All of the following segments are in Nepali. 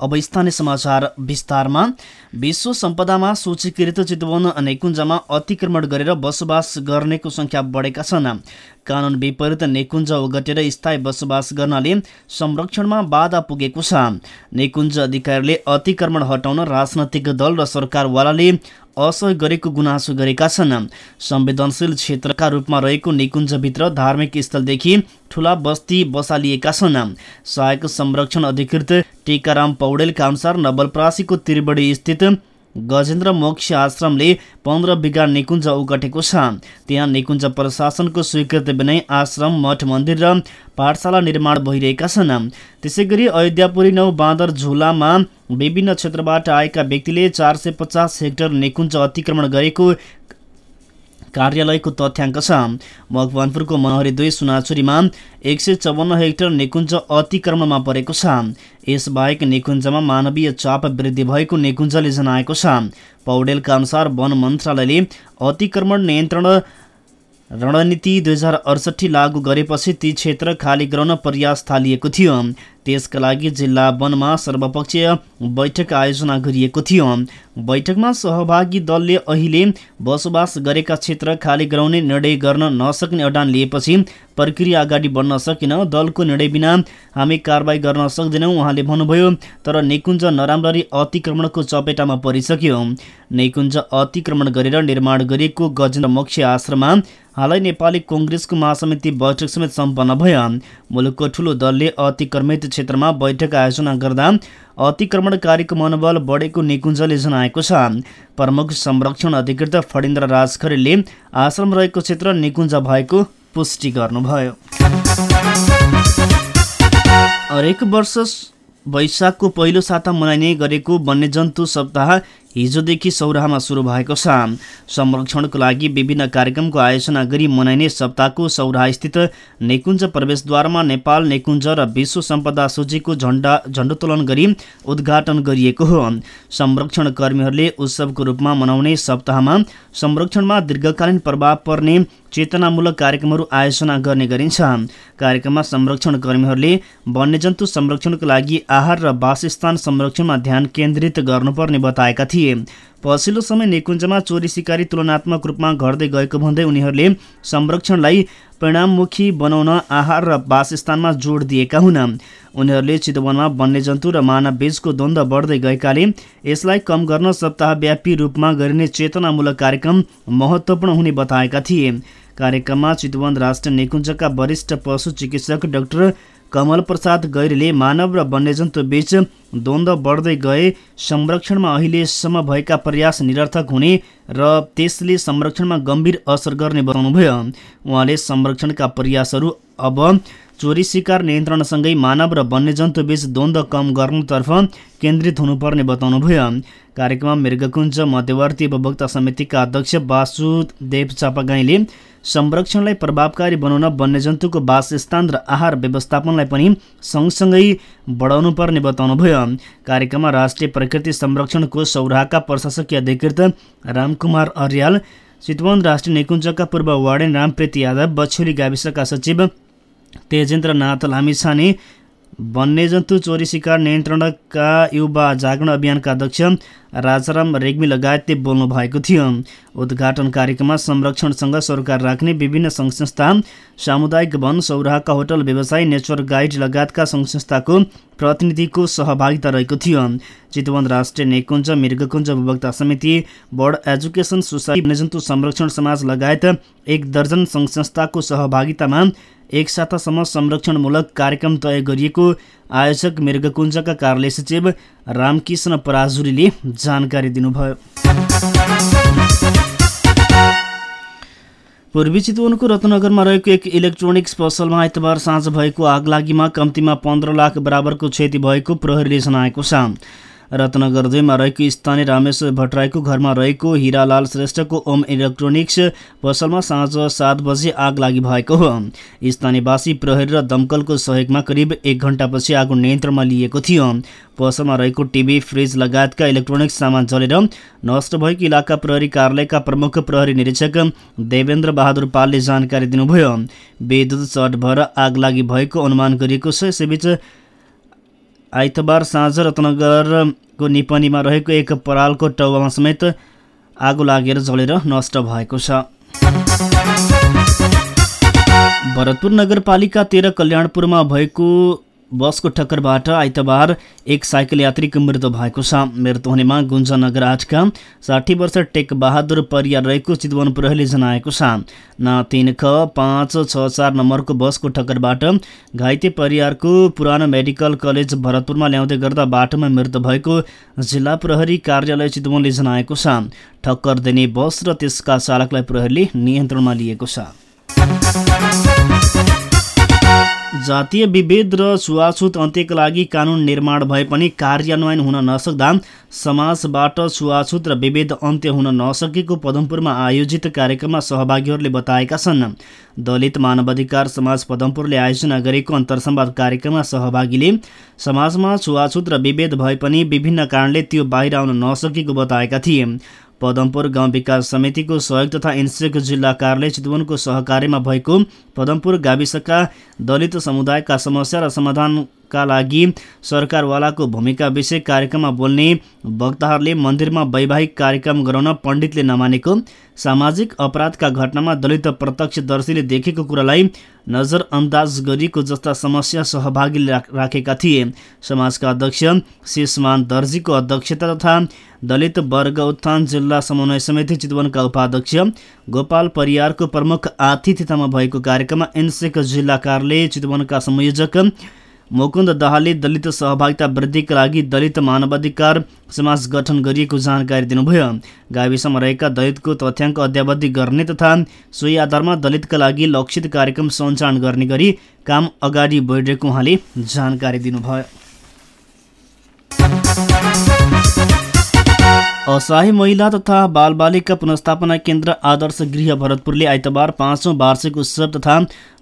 अब स्थानीय समाचार विस्तारमा। विश्व सम्पदामा सूचीकृत चितवन नेकुञ्जमा अतिक्रमण गरेर बसोबास गर्नेको सङ्ख्या बढेका छन्। कानुन विपरीत नेकुञ्ज ओगटेर स्थायी बसोबास गर्नाले संरक्षणमा बाधा पुगेको छ। नेकुञ्ज अधिकारीले अतिक्रमण हटाउन राजनैतिक दल र सरकारवालाले असहयोग गरेको गुनासो गरेका छन्। संवेदनशील क्षेत्रका रूपमा रहेको निकुञ्जभित्र धार्मिक स्थलदेखि ठुला बस्ती बसालिएका छन्। सहायक संरक्षण अधिकृत टिकाराम पौडेलका अनुसार नवलपरासीको त्रिवेणी स्थित गजेन्द्र मोक्ष आश्रमले पन्ध्र बिघा निकुञ्ज उगटेको छ। त्यहाँ निकुञ्ज प्रशासनको स्वीकृति बिनै आश्रम मठ मन्दिर र पाठशाला निर्माण भइरहेका छन्। त्यसै गरी अयोध्यापुरी नौ बाँदर झुलामा विभिन्न क्षेत्रबाट आएका व्यक्तिले चार सय पचास हेक्टर निकुञ्ज अतिक्रमण गरेको कार्यालयको तथ्याङ्क छ। मकवानपुरको मनहरी दुई सुनाचुरीमा एक सय चौवन्न हेक्टर निकुञ्ज अतिक्रमणमा परेको छ। यसबाहेक निकुञ्जमा मानवीय चाप वृद्धि भएको निकुञ्जले जनाएको छ। पौडेलका अनुसार वन मन्त्रालयले अतिक्रमण नियन्त्रण रणनीति दुई हजार अडसट्ठी लागू गरेपछि ती क्षेत्र खाली गराउन प्रयास थालिएको थियो। त्यसका लागि जिल्ला वनमा सर्वपक्षीय बैठक आयोजना गरिएको थियो। बैठकमा सहभागी दलले अहिले बसोबास गरेका क्षेत्र खाली गराउने निर्णय गर्न नसक्ने अडान लिएपछि प्रक्रिया अगाडि बढ्न सकेन। दलको निर्णय बिना हामी कारवाही गर्न सक्दैनौँ उहाँले भन्नुभयो। तर निकुञ्ज नराम्ररी अतिक्रमणको चपेटामा परिसक्यो। निकुञ्ज अतिक्रमण गरेर निर्माण गरिएको गजेन्द्र मोक्ष आश्रममा हालै नेपाली कङ्ग्रेसको महासमिति बैठक समेत सम्पन्न भयो। मुलुकको ठुलो दलले अतिक्रमित क्षेत्रमा बैठक आयोजना गर्दा अतिक्रमणकारीको मनोबल बढेको निकुञ्जले जनाएको छ। प्रमुख संरक्षण अधिकृत फणिन्द्र राज खरेलले आश्रम रहेको क्षेत्र निकुञ्ज भएको पुष्टि गर्नुभयो। हरेक वर्ष वैशाखको पहिलो साता मनाइने गरेको वन्यजन्तु सप्ताह हिजोदेखि सौराहामा सुरु भएको छ। संरक्षणको लागि विभिन्न कार्यक्रमको आयोजना गरी मनाइने सप्ताहको सौराहास्थित नेकुञ्ज प्रवेशद्वारमा नेपाल नेकुञ्ज र विश्व सम्पदा सूचीको झण्डा झण्डोत्तोलन गरी उद्घाटन गरिएको हो। संरक्षण कर्मीहरूले उत्सवको रूपमा मनाउने सप्ताहमा संरक्षणमा दीर्घकालीन प्रभाव पर्ने चेतनामूलक कार्यक्रमहरू आयोजना गर्ने गरिन्छ। कार्यक्रममा संरक्षण कर्मीहरूले वन्यजन्तु संरक्षणको लागि आहार र वासस्थान संरक्षणमा ध्यान केन्द्रित गर्नुपर्ने बताएका थिए। थिए। पछिल्लो समय निकुञ्जमा चोरी सिकारी तुलनात्मक रूपमा घट्दै गएको भन्दै उनीहरूले संरक्षणलाई परिणाममुखी बनाउन आहार र वासस्थानमा जोड दिएका हुन्। उनीहरूले चितवनमा वन्यजन्तु र मानव बीचको द्वन्द्व बढ्दै गएकाले यसलाई कम गर्न सप्ताहव्यापी रूपमा गरिने चेतनामूलक कार्यक्रम महत्त्वपूर्ण हुने बताएका थिए। कार्यक्रममा चितवन राष्ट्रिय निकुञ्जका वरिष्ठ पशु चिकित्सक डाक्टर कमल प्रसाद गैरीले मानव र वन्यजन्तु बीच द्वन्द्व बढ्दै गए। संरक्षणमा अहिलेसम्म भएका प्रयास निरर्थक हुने र त्यसले संरक्षणमा गम्भीर असर गर्ने बताउनुभयो। उहाँले संरक्षणका प्रयासहरू अब चोरी शिकार नियन्त्रणसँगै मानव र वन्यजन्तु बीच द्वन्द्व कम गर्नुतर्फ केन्द्रित हुनुपर्ने बताउनुभयो। कार्यक्रममा मृगकुञ्ज मध्यवर्ती उपभोक्ता समितिका अध्यक्ष वासुदेव चापागाईले संरक्षणलाई प्रभावकारी बनाउन वन्यजन्तुको वासस्थान र आहार व्यवस्थापनलाई पनि सँगसँगै बढाउनु पर्ने बताउनुभयो। कार्यक्रममा राष्ट्रिय प्रकृति संरक्षणको सौराहका प्रशासकीय अधिकृत रामकुमार अर्याल चितवन राष्ट्रिय निकुञ्जका पूर्व वार्डेन रामप्रीति यादव बछौली गाविसका सचिव तेजेन्द्रनाथ लामिछाने वन्यजन्तु चोरी शिकार नियन्त्रणका युवा जागरण अभियानका अध्यक्ष राजाराम रेग्मी लगायतले बोल्नु भएको थियो। उद्घाटन कार्यक्रममा संरक्षणसँग सरकार राख्ने विभिन्न सङ्घ संस्था सामुदायिक वन सौराहका होटल व्यवसाय नेचर गाइड लगायतका सङ्घ संस्थाको प्रतिनिधिको सहभागिता रहेको थियो। चितवन राष्ट्रिय नेकुञ्ज मृगकुञ्ज उपभोक्ता समिति बोर्ड एजुकेसन सोसाइटी वन्यजन्तु संरक्षण समाज लगायत एक दर्जन सङ्घ संस्थाको सहभागितामा एक सातासम्म संरक्षणमूलक कार्यक्रम तय गरिएको आयोजक मृगकुञ्जका कार्यालय सचिव रामकृष्ण पराजुरीले जानकारी दिनुभयो। पूर्वी चितवनको रत्नगरमा रहेको एक इलेक्ट्रोनिक्स पसलमा आइतबार साँझ भएको आगलागीमा कम्तीमा पन्ध्र लाख बराबरको क्षति भएको प्रहरीले जनाएको छ। रत्नगर दुईमा रहेको स्थानीय रामेश्वर भट्टराईको घरमा रहेको हिरालाल श्रेष्ठको ओम इलेक्ट्रोनिक्स पसलमा साँझ सात बजे आग लागि भएको हो। स्थानीयवासी प्रहरी र दमकलको सहयोगमा करिब एक घण्टापछि आगो नियन्त्रणमा लिएको थियो। पसलमा रहेको टिभी फ्रिज लगायतका इलेक्ट्रोनिक्स सामान जलेर नष्ट भएको इलाका प्रहरी कार्यालयका प्रमुख प्रहरी निरीक्षक देवेन्द्र बहादुर पालले जानकारी दिनुभयो। विद्युत चट भएर आग लागि भएको अनुमान गरिएको छ। यसैबीच आइतबार साँझ रत्नगरको निपनीमा रहेको एक परालको टौवामा समेत आगो लागेर जलेर नष्ट भएको छ। भरतपुर नगरपालिका तेह्र कल्याणपुरमा भएको बसको ठक्करबाट आइतबार एक साइकल यात्रीको मृत्यु भएको छ। मृत्यु हुनेमा गुन्जनगर आठका साठी वर्ष टेक बहादुर परियार रहेको चितवन प्रहरीले जनाएको छ। न तिन ख पाँच छ चार नम्बरको बसको ठक्करबाट घाइते परियारको पुरानो मेडिकल कलेज भरतपुरमा ल्याउँदै गर्दा बाटोमा मृत्यु भएको जिल्ला प्रहरी कार्यालय चितवनले जनाएको छ। ठक्कर दिने बस र त्यसका चालकलाई प्रहरीले नियन्त्रणमा लिएको छ। जातीय विभेद र छुवाछुत अन्त्यका लागि कानुन निर्माण भए पनि कार्यान्वयन हुन नसक्दा समाजबाट छुवाछुत र विभेद अन्त्य हुन नसकेको पदमपुरमा आयोजित कार्यक्रममा सहभागीहरूले बताएका छन्। दलित मानवाधिकार समाज पदमपुरले आयोजना गरेको अन्तर्सम्वाद कार्यक्रममा सहभागीले समाजमा छुवाछुत र विभेद भए पनि विभिन्न कारणले त्यो बाहिर आउन नसकेको बताएका थिए। पदमपुर गाउँ विकास समितिको सहयोग तथा इन्सेक जिल्ला कार्यालय चितवनको सहकार्यमा भएको पदमपुर गाविसका दलित समुदायका समस्या र समाधानका लागि सरकारवालाको भूमिका विषय कार्यक्रममा बोल्ने वक्ताहरूले मन्दिरमा वैवाहिक कार्यक्रम गराउन पण्डितले नमानेको सामाजिक अपराधका घटनामा दलित प्रत्यक्षदर्शीले देखेको कुरालाई नजरअन्दाज गरिएको जस्ता समस्या सहभागीले राखेका थिए। समाजका अध्यक्ष शेषमान दर्जीको अध्यक्षता तथा दलित वर्ग उत्थान जिल्ला समन्वय समिति चितवनका उपाध्यक्ष गोपाल परियारको प्रमुख आतिथ्यतामा भएको कार्यक्रममा एनसेक जिल्ला कार्यालय चितवनका संयोजक मुकुन्द दाहालले दलित सहभागिता वृद्धिका लागि दलित मानवाधिकार समाज गठन गरिएको जानकारी दिनुभयो। गाविसमा रहेका दलितको तथ्याङ्क अध्यावधि गर्ने तथा सोही आधारमा दलितका लागि लक्षित कार्यक्रम सञ्चालन गर्ने गरी काम अगाडि बढिरहेको उहाँले जानकारी दिनुभयो। असहाय महिला तथा बालबालिका पुनस्थापना केन्द्र आदर्श गृह भरतपुरले आइतबार पाँचौँ वार्षिक उत्सव तथा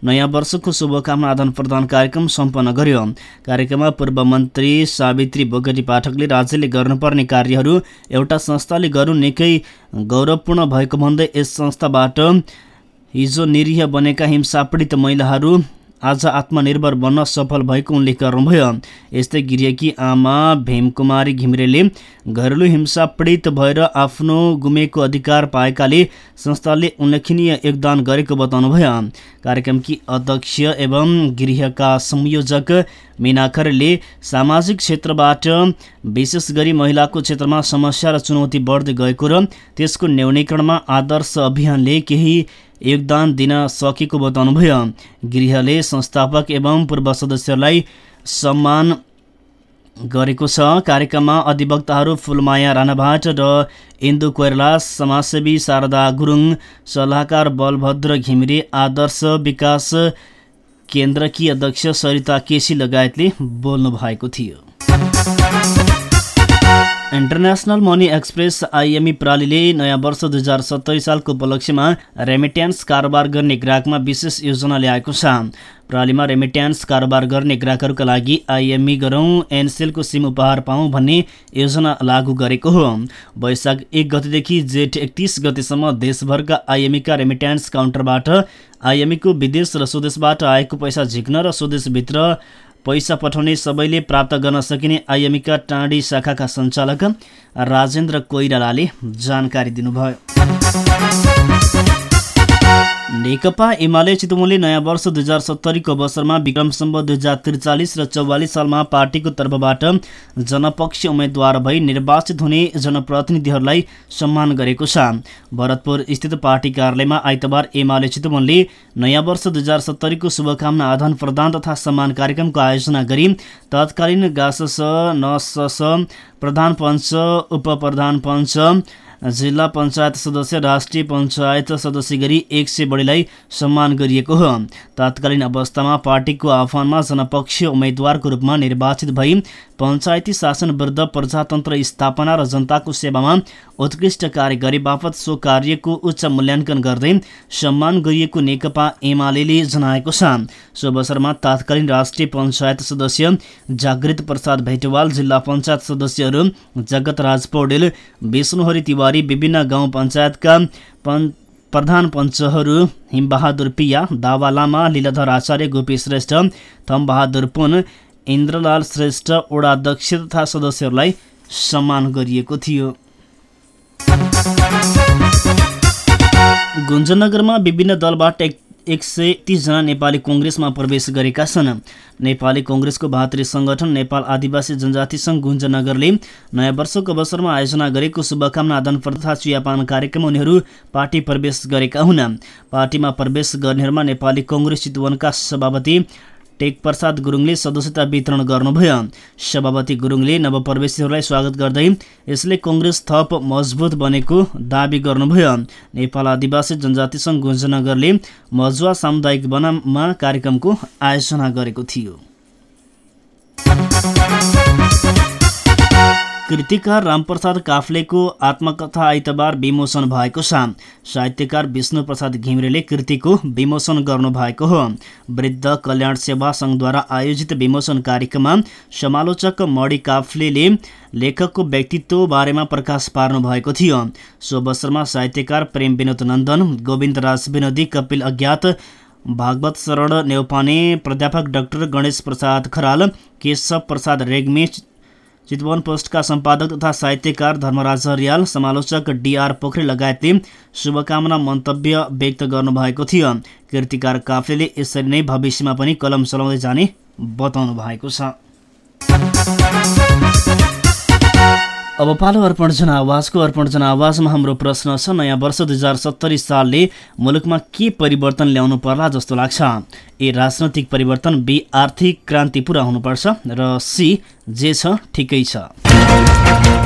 नयाँ वर्षको शुभकामना आदान प्रदान कार्यक्रम सम्पन्न गर्यो। कार्यक्रममा पूर्व मन्त्री सावित्री बोगटी पाठकले राज्यले गर्नुपर्ने कार्यहरू एउटा संस्थाले गर्नु निकै गौरवपूर्ण भएको भन्दै यस संस्थाबाट हिजो निरीह बनेका हिंसा पीडित महिलाहरू आज आत्मनिर्भर बन्न सफल भएको उल्लेख गर्नुभयो। यस्तै गिरिएकी आमा भीमकुमारी घिमिरेले घरेलु हिंसा पीडित भएर आफ्नो गुमेको अधिकार पाएकाले संस्थाले उल्लेखनीय योगदान गरेको बताउनुभयो। कार्यक्रमकी अध्यक्ष एवं गृहका संयोजक मिना खरेलले सामाजिक क्षेत्रबाट विशेष गरी महिलाको क्षेत्रमा समस्या र चुनौती बढ्दै गएको र त्यसको न्यूनीकरणमा आदर्श अभियानले केही योगदान दिन सकेको बताउनुभयो गृहले संस्थापक एवं पूर्व सदस्यहरूलाई सम्मान गरेको छ। कार्यक्रममा अधिवक्ताहरू फुलमाया राणाभाट र इन्दु कोइराला समाजसेवी शारदा गुरुङ सल्लाहकार बलभद्र घिमिरे आदर्श विकास केन्द्रकी अध्यक्ष सरिता केसी लगायतले बोल्नु भएको थियो। इन्टरनेसनल मनी एक्सप्रेस आइएमई प्रणालीले नयाँ वर्ष दुई हजार सत्तरी सालको उपलक्ष्यमा रेमिट्यान्स कारोबार गर्ने ग्राहकमा विशेष योजना ल्याएको छ। प्रणालीमा रेमिट्यान्स कारोबार गर्ने ग्राहकहरूका लागि आइएमई गरौँ एनसेलको सिम उपहार पाऊँ भन्ने योजना लागू गरेको हो। वैशाख एक गतिदेखि जेठ एकतिस गतिसम्म देशभरका आइएमईका रेमिट्यान्स काउन्टरबाट आइएमईको विदेश र स्वदेशबाट आएको पैसा झिक्न र स्वदेशभित्र पैसा पठाउने सबैले प्राप्त गर्न सकिने आइएमईका टाँडी शाखाका सञ्चालक राजेन्द्र कोइरालाले जानकारी दिनुभयो। नेकपा एमाले चितवनले नयाँ वर्ष दुई हजार सत्तरीको अवसरमा विक्रमसम्म दुई हजार त्रिचालिस र चौवालिस सालमा पार्टीको तर्फबाट जनपक्षीय उम्मेद्वार भई निर्वाचित हुने जनप्रतिनिधिहरूलाई सम्मान गरेको छ। भरतपुर स्थित पार्टी कार्यालयमा आइतबार एमाले चितवनले नयाँ वर्ष दुई हजार सत्तरीको शुभकामना आदान प्रदान तथा सम्मान कार्यक्रमको आयोजना गरी तत्कालीन गासस नसस प्रधान पञ्च उप प्रधान पञ्च जिल्ला पञ्चायत सदस्य राष्ट्रिय पञ्चायत सदस्य गरी एक सय बढीलाई सम्मान गरिएको हो। तात्कालीन अवस्थामा पार्टीको आह्वानमा जनपक्षीय उम्मेद्वारको रूपमा निर्वाचित भई पञ्चायती शासन विरुद्ध प्रजातन्त्र स्थापना र जनताको सेवामा उत्कृष्ट कार्य गरे बापत सो कार्यको उच्च मूल्याङ्कन गर्दै सम्मान गरिएको नेकपा एमाले जनाएको छ। सो अवसरमा तात्कालीन राष्ट्रिय पञ्चायत सदस्य जागृत प्रसाद भैटवाल जिल्ला पञ्चायत सदस्यहरू जगतराज पौडेल विष्णुहरि तिवारी विभिन्न गाउँ पञ्चायतका प्रधान पञ्चहरू हिमबहादुर पिया दावा लामा लीलाधर आचार्य गोपी श्रेष्ठ थमबहादुर पुन इन्द्रलाल श्रेष्ठ वडाध्यक्ष तथा सदस्यहरूलाई सम्मान गरिएको थियो। गुन्जनगरमा विभिन्न दलबाट एक एक सय तिसजना नेपाली कङ्ग्रेसमा प्रवेश गरेका छन्। नेपाली कङ्ग्रेसको भातृ सङ्गठन नेपाल आदिवासी जनजाति सङ्घ गुन्जनगरले नयाँ वर्षको अवसरमा आयोजना गरेको शुभकामना आदान तथा चियापान कार्यक्रममा उनीहरू पार्टी प्रवेश गरेका हुन्। पार्टीमा प्रवेश गर्नेहरूमा नेपाली कङ्ग्रेस चितवनका सभापति टेक प्रसाद गुरुङले सदस्यता वितरण गर्नुभयो। सभापति गुरुङले नवप्रवेशीहरूलाई स्वागत गर्दै यसले कङ्ग्रेस थप मजबुत बनेको दावी गर्नुभयो। नेपाल आदिवासी जनजाति सङ्घ गुन्जनगरले मजुवा सामुदायिक वनमा कार्यक्रमको आयोजना गरेको थियो। कृतिकार रामप्रसाद काफ्लेको आत्मकथा आइतबार विमोचन भएको छ। साहित्यकार विष्णु प्रसाद घिम्रेले कृतिको विमोचन गर्नुभएको हो। वृद्ध कल्याण सेवा सङ्घद्वारा आयोजित विमोचन कार्यक्रममा समालोचक मणि काफ्लेले लेखकको व्यक्तित्व बारेमा प्रकाश पार्नु भएको थियो। सो अवसरमा साहित्यकार प्रेम विनोद नन्दन गोविन्द राज विनोदी कपिल अज्ञात भागवत शरण नेौपाने प्राध्यापक डाक्टर गणेश प्रसाद खराल केशव प्रसाद रेग्मी चितवन पोस्टका सम्पादक तथा साहित्यकार धर्मराज रियाल समालोचक डिआर पोखरे लगायतले शुभकामना मन्तव्य व्यक्त गर्नुभएको थियो। कृतिकार काफ्लेले यसरी नै भविष्यमा पनि कलम चलाउँदै जाने बताउनु भएको छ। अब पालो अर्पण जनावासको अर्पण जनावासमा हाम्रो प्रश्न छ नयाँ वर्ष दुई हजार सत्तरी सालले मुलुकमा के परिवर्तन ल्याउनु पर्ला जस्तो लाग्छ? ए राजनैतिक परिवर्तन बी आर्थिक क्रान्ति पुरा हुनुपर्छ र सी जे छ ठिकै छ।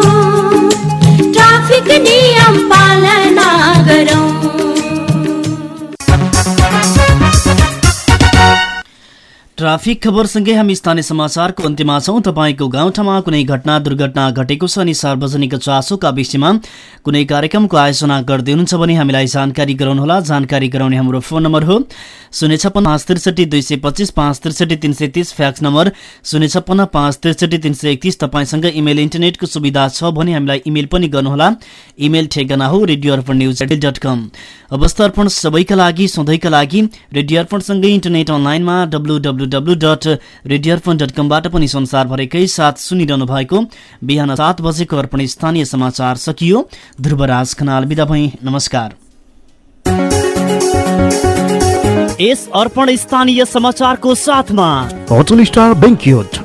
पालना ट्राफिक खबरसँगै हामी स्थानीय समाचारको अन्त्यमा छौँ। तपाईँको गाउँठाउँमा कुनै घटना दुर्घटना घटेको छ अनि सार्वजनिक चासोका विषयमा कुनै कार्यक्रमको आयोजना गर्दै हुनुहुन्छ भने हामीलाई जानकारी गराउनुहोला। जानकारी गराउने हाम्रो फोन नम्बर हो शून्य छप्पन्न पाँच त्रिसठी दुई सय पच्चिस पाँच त्रिसठी तिन सय तिस फ्याक्स नम्बर शून्य छप्पन्न पाँच त्रिसठी तिन सय एकतिस। तपाईँसँग इमेल इन्टरनेटको सुविधा छ भने हामीलाई इमेल पनि गर्नुहोला। इमेल ठेगाना हो radio Arpan news dot com सबैका लागि सधैँका लागि रेडियो अर्पणसँगै इन्टरनेट अनलाइनमा W W W dot radio Arpan dot कमबाट पनि संसारभरिकै साथ सुनिरहनु भएको बिहान सात बजेको अर्पण स्थानीय समाचार सकियो। ध्रुवराज खनाल बिदा भई। नमस्कार। यस अर्पण स्थानीय समाचारको साथमा। Hotel star banquet.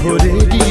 árvore de